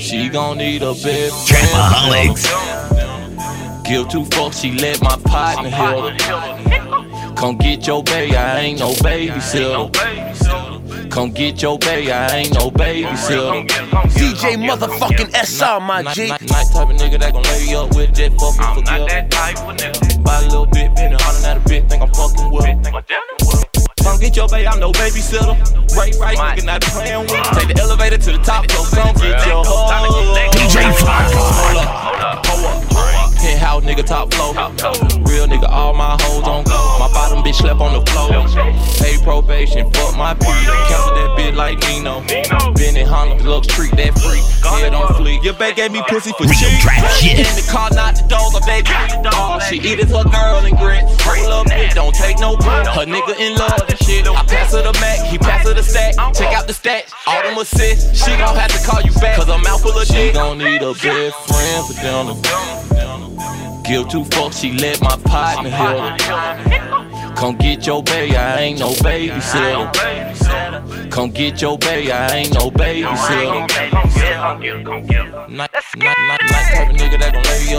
She gon' need a bed. Trapaholics. Give two fucks, she let my partner help her. Come get your baby, I ain't no babysitter. Come get your baby, I ain't no babysitter. DJ motherfucking SR, my Night, G. night, night type of nigga that gon' lay you up with that fucking forgive. Buy a little bit, penny, hundred at a bit, think I'm fucking with him. Come get your baby, I'm no babysitter. Ray Rice, nigga, not playing with him. Take the elevator to the top, so come get your hoe. DJ Fly Hold up, hold up. Penthouse nigga top floor. Real nigga, all my hoes on go. My bottom bitch slept on the floor. Pay probation, fuck my P. Cancel that bitch like Nino. Been in Honda, look street that free. Head on fleek. Your babe gave me pussy for cheap. trap shit. In the car, not the doors, a baby. All she eat is her girl and grits. Roll up bitch, don't take no breath. Her nigga in love and shit. I pass her the Mac, he pass her the stack. Check out the stats, all them assists. She gon' have to call you back, cause I'm out full of dick. She gon' need a best friend for dinner. Give two fucks, she let my partner help her. Come get your baby, I ain't no babysitter. Come get your baby, I ain't no babysitter. Night, night, night type of nigga that gon' lay you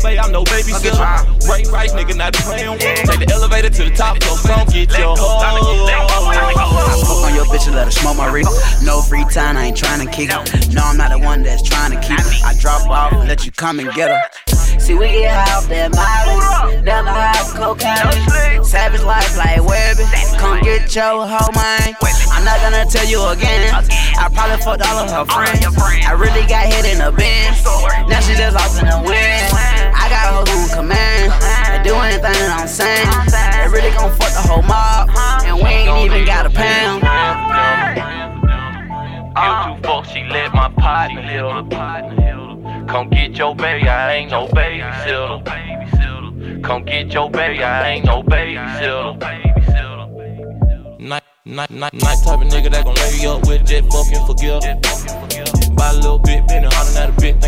Come get your baby, I'm no babysitter. Ray Rice, nigga, not playing with him. Take the elevator to the top, so come get your hoe. Smoke on your bitch and let her smoke my reek. No free time, I ain't trying to kick it. No, I'm not the one that's trying to keep it. I drop off, let you come and get her. See, we get high off that mileage. Down the high off cocaine. Savage life like Webbie. Come get your hoe, man. I'm not gonna tell you again. I probably fucked all of her friends. I really got hit in the bin. That I'm saying. They really gon' fuck the whole mob. And we ain't even got a pound. Give two fucks, she let my help her. Come get your baby, I ain't no babysitter. Come get your baby, I ain't no babysitter. Night, night, night, night type of nigga that gon' lay you up with jet fucking forgive. Buy a little bit, penny, hundred at a bit,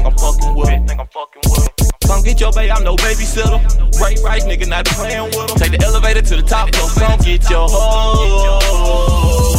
your baby, I'm no babysitter. Ray Rice, nigga, not playing with him. Take the elevator to the top, so come get your hoe.